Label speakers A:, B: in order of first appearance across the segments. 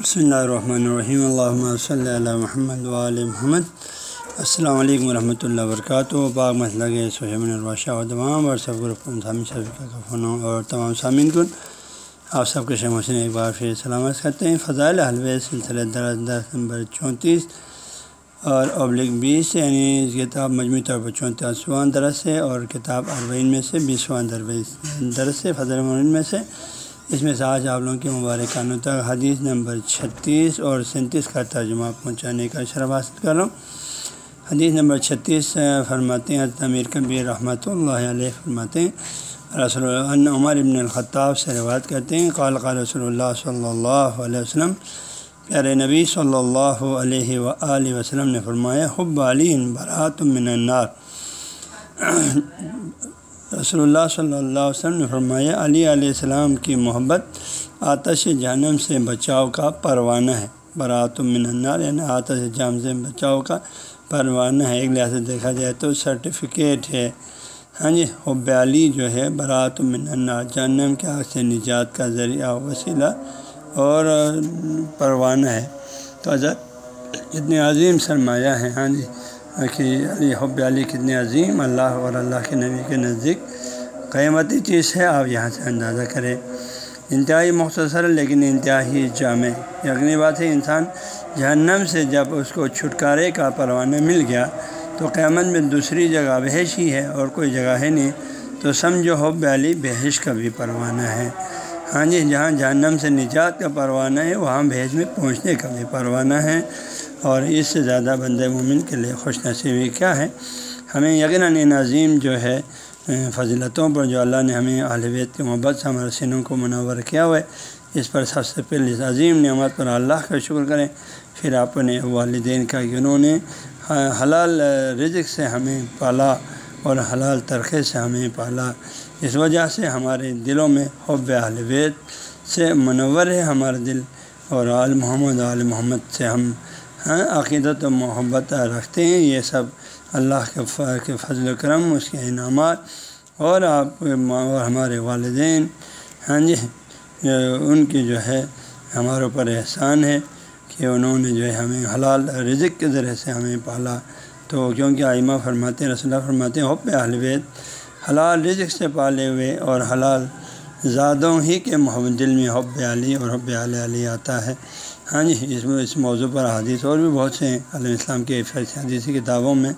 A: بسم اللہ الرحمن الرحیم اللہ صلی اللہ محمد علیہ محمد السلام علیکم ورحمۃ اللہ وبرکاتہ باغ مسئلہ سہیم الباشہ اور تمام اور سب گروپ فون اور تمام سامعین کن آپ سب کے شیم حسین ایک بار پھر سلامت کرتے ہیں. فضائل حلوے سلسلہ درس درس نمبر چونتیس اور ابلک بیس یعنی اس کتاب مجموعی طور پر چونتیسواں درس ہے اور کتاب عربین میں سے بیسواں درس ہے فضل میں سے اس میں سے آج آپ لوگوں کے مبارکانوں تک حدیث نمبر چھتیس اور سینتیس کا ترجمہ پہنچانے کا شرف حاصل کر رہا ہوں۔ حدیث نمبر چھتیس فرماتے ہیں امیر کبیر رحمۃ اللہ علیہ فرماتے ہیں، رسول اللہ عمر ابن الخطاب سے روایت کرتے ہیں، قال قال رسول اللہ صلی اللہ علیہ وسلم، پیارے نبی صلی اللہ علیہ و وسلم نے فرمایا، حب علی برات من النار۔ رسول اللہ صلی اللہ علیہ وسلم نے فرمایا، علی علیہ السلام کی محبت آتش جہنم سے بچاؤ کا پروانہ ہے۔ برات من النار یعنی آتش جام سے بچاؤ کا پروانہ ہے۔ ایک لحاظ سے دیکھا جائے تو سرٹیفکیٹ ہے۔ ہاں جی حب علی جو ہے، برات من النار، جہنم کے آگ سے نجات کا ذریعہ وسیلہ اور پروانہ ہے۔ تو حضرت، اتنے عظیم سرمایہ ہے ہاں جی کہ علی حب علی کتنے عظیم، اللہ اور اللہ کے نبی کے نزدیک۔ قیمتی چیز ہے، آپ یہاں سے اندازہ کریں۔ انتہائی مختصر لیکن انتہائی جامع۔ یقینی بات ہے، انسان جہنم سے جب اس کو چھٹکارے کا پروانہ مل گیا، تو قیامت میں دوسری جگہ بحش ہی ہے اور کوئی جگہ ہے نہیں۔ تو سمجھو، حب علی بحش کا بھی پروانہ ہے۔ ہاں جی جہاں جہنم سے نجات کا پروانہ ہے، وہاں بھیج میں پہنچنے کا بھی پروانہ ہے۔ اور اس سے زیادہ بند مومن کے لیے خوش نصیبی کیا ہے؟ ہمیں یقیناً ان عظیم جو ہے فضلتوں پر جو اللہ نے ہمیں بیت کی محبت سے، ہمارے سنوں کو منور کیا ہوا ہے، اس پر سب سے پہلے اس عظیم نعمت پر اللہ کا شکر کریں۔ پھر اپنے والدین کا کہ انہوں نے حلال رزق سے ہمیں پالا اور حلال ترقے سے ہمیں پالا۔ اس وجہ سے ہمارے دلوں میں حب بیت سے منور ہے ہمارا دل اور عال محمد عال محمد سے ہم ہاں عقیدت و محبت رکھتے ہیں، یہ سب اللہ کے فضل و کرم، اس کے انعامات اور آپ اور ہمارے والدین ہاں جی ان کی جو ہے ہمارے اوپر احسان ہے کہ انہوں نے جو ہے ہمیں حلال رزق کے ذریعے سے ہمیں پالا۔ تو کیونکہ آئمہ فرماتے رسول اللہ فرماتے ہیں، حب بیت حلال رزق سے پالے ہوئے اور حلال زادوں ہی کے محمد دل میں حب علی اور حب علی علی آتا ہے۔ ہاں جی اس میں اس موضوع پر حدیث اور بھی بہت سے ہیں۔ علیہ السلام کے حدیثی کتابوں میں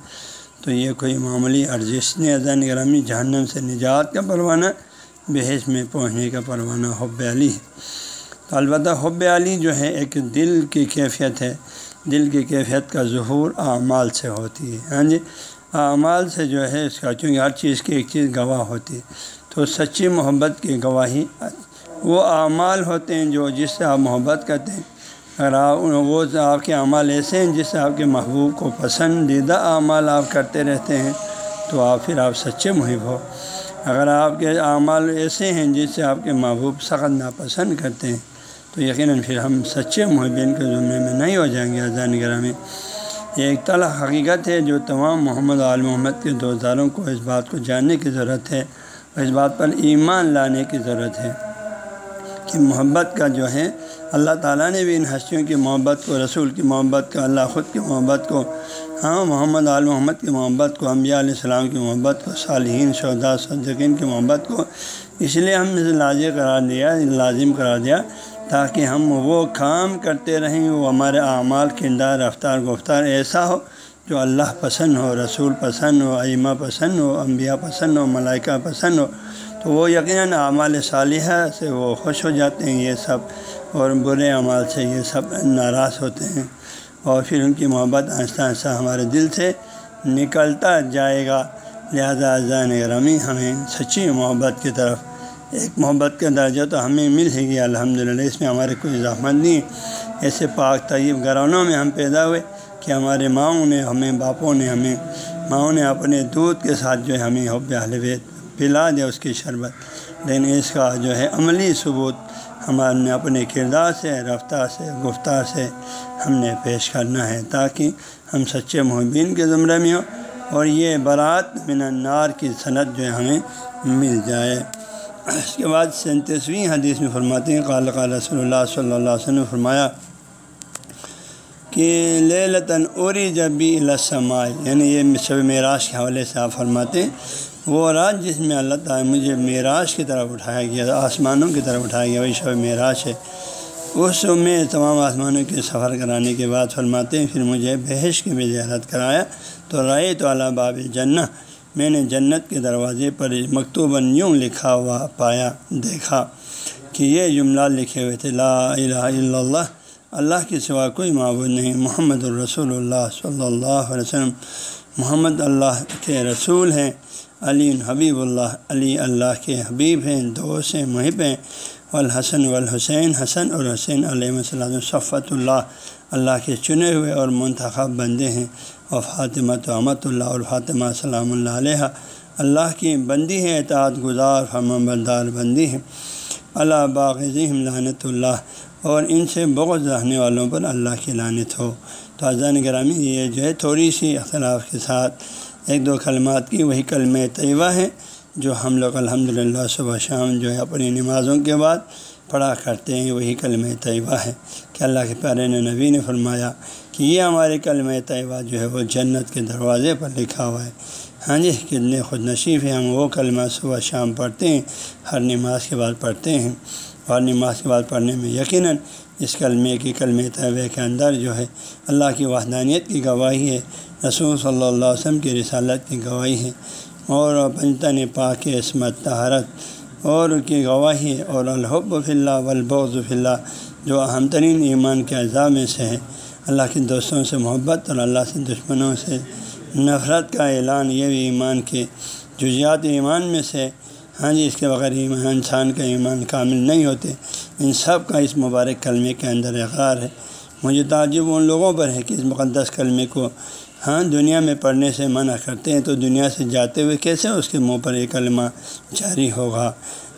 A: تو یہ کوئی معمولی ارجش نے اذان گرامی جہنم سے نجات کا پروانہ، بحث میں پہنچنے کا پروانہ حب علی۔ ہے تو البتہ حب علی جو ہے، ایک دل کی کیفیت ہے۔ دل کی کیفیت کا ظہور اعمال سے ہوتی ہے۔ ہاں جی اعمال سے جو ہے، اس کا چونکہ ہر چیز کی ایک چیز گواہ ہوتی ہے۔ تو سچی محبت کی گواہی، وہ اعمال ہوتے ہیں جو جس سے آپ محبت کرتے ہیں۔ اگر آپ وہ آپ کے اعمال ایسے ہیں جس سے آپ کے محبوب کو پسندیدہ اعمال آپ کرتے رہتے ہیں، تو آپ پھر آپ سچے محب ہو۔ اگر آپ کے اعمال ایسے ہیں جس سے آپ کے محبوب سخت ناپسند کرتے ہیں، تو یقیناً پھر ہم سچے محبین کے ذمے میں نہیں ہو جائیں گے۔ اذان گرہ میں یہ ایک طلح حقیقت ہے جو تمام محمد عال محمد کے دوزاروں کو اس بات کو جاننے کی ضرورت ہے اور اس بات پر ایمان لانے کی ضرورت ہے کہ محبت کا جو ہے اللہ تعالیٰ نے بھی ان ہستیوں کی محبت کو، رسول کی محبت کو، اللہ خود کی محبت کو ہاں محمد عال محمد کی محبت کو، انبیاء علیہ السلام کی محبت کو، صالحین شہدا صدقین کی محبت کو، اس لیے ہم نے لازم قرار دیا، لازم قرار دیا تاکہ ہم وہ کام کرتے رہیں، وہ ہمارے اعمال، کردار، رفتار، گفتار ایسا ہو جو اللہ پسند ہو، رسول پسند ہو، ائمہ پسند ہو، انبیاء پسند ہو، ملائکہ پسند ہو، تو وہ یقیناً اعمال صالحہ سے وہ خوش ہو جاتے ہیں، یہ سب اور برے اعمال سے یہ سب ناراض ہوتے ہیں۔ اور پھر ان کی محبت آہستہ آہستہ ہمارے دل سے نکلتا جائے گا۔ لہذا زین گرامی ہمیں سچی محبت کی طرف، ایک محبت کا درجہ تو ہمیں مل ہی گیا۔ الحمد للہ اس میں ہمارے کوئی زحمت نہیں ایسے پاک، طیب گھرانوں میں ہم پیدا ہوئے کہ ہمارے ماؤں نے ہمیں، باپوں نے ہمیں، ماؤں نے اپنے دودھ کے ساتھ جو ہے ہمیں حب بیت پلا دیا، اس کی شربت۔ لیکن اس کا جو ہے عملی ثبوت ہمارے نے اپنے کردار سے، رفتار سے، گفتار سے ہم نے پیش کرنا ہے تاکہ ہم سچے محبین کے زمرے میں ہوں اور یہ برات من النار کی صنعت جو ہے ہمیں مل جائے۔ اس کے بعد سینتیسویں حدیث میں فرماتے ہیں، قال قال رسول اللہ صلی اللہ علیہ وسلم نے فرمایا کہ لے لطن اوری جب بھی یعنی یہ شب معراج کے حوالے سے آپ فرماتے ہیں وہ رات جس میں اللہ تعالیٰ مجھے معراج کی طرف اٹھایا گیا، آسمانوں کی طرف اٹھایا گیا، وہی شب معراج ہے۔ اس میں تمام آسمانوں کے سفر کرانے کے بعد فرماتے ہیں، پھر مجھے بحث کی بھی زیارت کرایا۔ تو رائے تو اللہ باب جنّ میں نے جنت کے دروازے پر مکتوباً یوں لکھا ہوا پایا، دیکھا کہ یہ جملہ لکھے ہوئے تھے، لا الہ الا اللہ اللہ کے سوا کوئی معبود نہیں، محمد الرسول اللہ صلی اللہ علیہ وسلم۔ محمد اللہ کے رسول ہیں۔ علی حبیب اللہ، علی اللہ کے حبیب ہیں، دوست ہیں، محب ہیں۔ والحسن والحسین، حسن اور حسین علیہ وسلم صفت اللہ اللہ کے چنے ہوئے اور منتخب بندے ہیں۔ اور فاطمہ تو امت اللہ اور فاطمہ سلام اللہ علیہ اللہ کی بندی ہے، اطاعت گزار ہم بردار بندی ہے۔ اللہ باغ لعنت اللہ اور ان سے بغض رہنے والوں پر اللہ کی لانت ہو۔ تو اذان گرامی یہ جو ہے، تھوڑی سی اختلاف کے ساتھ ایک دو کلمات کی وہی کلمہ طیبہ ہے جو ہم لوگ الحمد للہ صبح شام جو ہے اپنی نمازوں کے بعد پڑھا کرتے ہیں، وہی کلمہ طیبہ ہے۔ کہ اللہ کے پیارے نبی نے فرمایا کہ یہ ہمارے کلمہ طیبہ جو ہے وہ جنت کے دروازے پر لکھا ہوا ہے۔ ہاں جی کتنے خود نشیف ہیں، ہم وہ کلمہ صبح شام پڑھتے ہیں، ہر نماز کے بعد پڑھتے ہیں۔ اور نماز کے بعد پڑھنے میں یقیناً اس کلمے کی کلمہ طیبہ کے اندر جو ہے اللہ کی وحدانیت کی گواہی ہے۔ رسول صلی اللہ علیہ وسلم کی رسالت کی گواہی ہے اور پنجتن پاک عصمت تہارت اور کی گواہی اور الحب فی اللہ والبغض فی اللہ، جو اہم ترین ایمان کے اعضاء میں سے ہے اللہ کے دوستوں سے محبت اور اللہ سے دشمنوں سے نفرت کا اعلان، یہ بھی ایمان کے جزیات ایمان میں سے ہاں جی اس کے بغیر ایمان انسان کا ایمان کامل نہیں ہوتے۔ ان سب کا اس مبارک کلمے کے اندر اقرار ہے۔ مجھے تعجب ان لوگوں پر ہے کہ اس مقدس کلمے کو ہاں دنیا میں پڑھنے سے منع کرتے ہیں، تو دنیا سے جاتے ہوئے کیسے اس کے منہ پر یہ کلمہ جاری ہوگا؟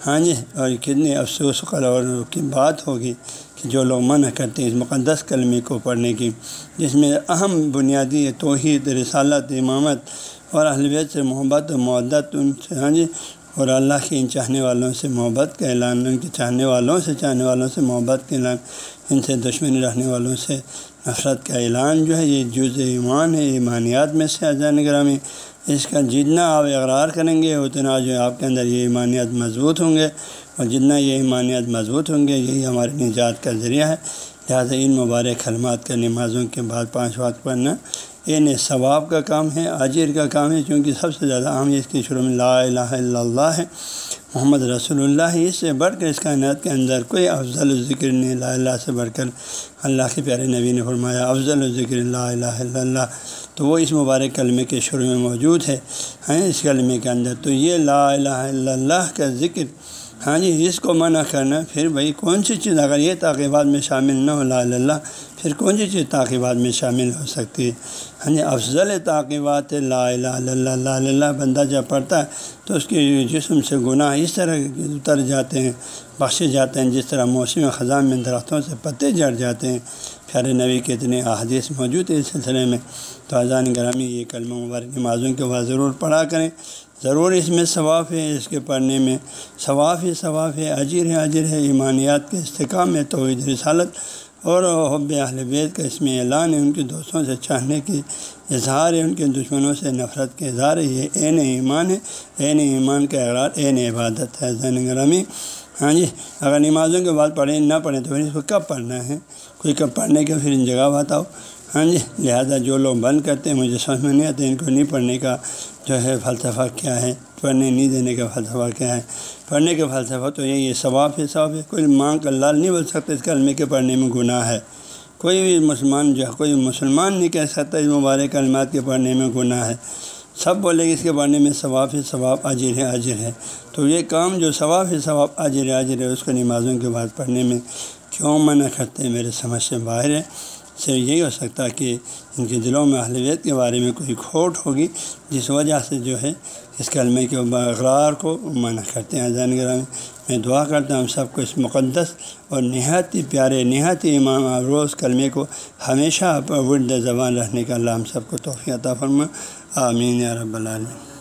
A: ہاں جی اور کتنے افسوس قلور کی بات ہوگی کہ جو لوگ منع کرتے ہیں اس مقدس کلمے کو پڑھنے کی، جس میں اہم بنیادی توحید، رسالت، امامت اور اہلویت سے محبت و معدت ان سے ہاں جی اور اللہ کے ان چاہنے والوں سے محبت کا اعلان، ان کے چاہنے والوں سے چاہنے والوں سے محبت کا اعلان۔ ان سے دشمنی رہنے والوں سے نفرت کا اعلان جو ہے، یہ جز ایمان ہے ایمانیات میں سے اذان گرامی اس کا جتنا آپ اقرار کریں گے، اتنا جو ہے آپ کے اندر یہ ایمانیات مضبوط ہوں گے اور جتنا یہ ایمانیات مضبوط ہوں گے، یہی ہمارے نجات کا ذریعہ ہے۔ لہٰذا ان مبارک کلمات کا نمازوں کے بعد پانچ وقت پڑھنا یہ ثواب کا کام ہے عاجر کا کام ہے، چونکہ سب سے زیادہ عام اس کی شروع میں لا الہ الا اللہ ہے، محمد رسول اللہ اس سے بڑھ کر اس کائنات کے اندر کوئی افضل ذکر نہیں، لا اللہ سے بڑھ کر اللہ کے پیارے نبی نے فرمایا، افضل ذکر لا الہ الا اللہ۔ تو وہ اس مبارک کلمے کے شروع میں موجود ہے، ہیں، اس کلمے کے اندر۔ تو یہ لا الہ الا اللہ کا ذکر ہاں جی اس کو منع کرنا، پھر بھائی، کون سی چیز؟ اگر یہ تاقیبات میں شامل نہ ہو، لا اللہ، پھر کون سی چیز تاقیبات میں شامل ہو سکتی؟ ہے ہاں جی افضل تاقیبات لا الہ اللہ، لا اللہ، بندہ جب پڑھتا ہے، تو اس کے جسم سے گناہ اس طرح اتر جاتے ہیں، بخشے جاتے ہیں، جس طرح موسم خزاں میں درختوں سے پتے جڑ جاتے ہیں۔ پیارے نبی کے اتنے احادیث موجود ہیں اس سلسلے میں، تو اذان گرامی یہ کلمہ مبارک نمازوں کے بعد ضرور پڑھا کریں۔ ضرور اس میں ثواف ہے اس کے پڑھنے میں۔ ثواف ہی ثواف ہے، اجر ہے اجر ہے، ایمانیات کے استحکام ہے، توحید رسالت اور حب اہل بیت کا اس میں اعلان ہے۔ ان کے دوستوں سے چاہنے کی اظہار ہے، ان کے دشمنوں سے نفرت کے اظہار ہے۔ یہ عین ایمان ہے، عین ایمان کا اقرار، عین عبادت ہے۔ زین گرامی ہاں جی اگر نمازوں کے بعد پڑھیں، نہ پڑھیں تو پھر اس کو کب پڑھنا ہے؟ کوئی کب پڑھنے کا پھر ان جگہ بتاؤ۔ ہاں جی لہٰذا جو لوگ بند کرتے ہیں، مجھے سمجھ میں نہیں آتے ان کو نہیں پڑھنے کا جو ہے فلسفہ کیا ہے، پڑھنے نہیں دینے کا فلسفہ کیا ہے۔ پڑھنے کا فلسفہ تو یہی یہ ثواب ہے ثواب ہے۔ کوئی ماں کا لال نہیں بول سکتا اس کلمے کے پڑھنے میں گناہ ہے۔ کوئی بھی مسلمان جو ہے، کوئی مسلمان نہیں کہہ سکتا اس مبارک کلمات کے پڑھنے میں گناہ ہے۔ سب بولے گی اس کے پڑھنے میں ثواب ہے، ثواب اجر ہے اجر ہے۔ تو یہ کام جو ثواب ہے، ثواب اجر ہے اجر ہے، اس کو نمازوں کے بعد پڑھنے میں کیوں منع کرتے ہیں؟ میرے سمجھ سے باہر ہے۔ صرف یہی ہو سکتا کہ ان کے دلوں میں اہلیت کے بارے میں کوئی کھوٹ ہوگی، جس وجہ سے جو ہے اس کلمے کے اقرار کو منع کرتے ہیں۔ زین گرام میں دعا کرتا ہوں سب کو اس مقدس اور نہایت ہی پیارے، نہایت ہی امام روز کلمے کو ہمیشہ ورد زبان رہنے کا اللہ ہم سب کو توفیع عطا فرما آمین یا رب العالمین۔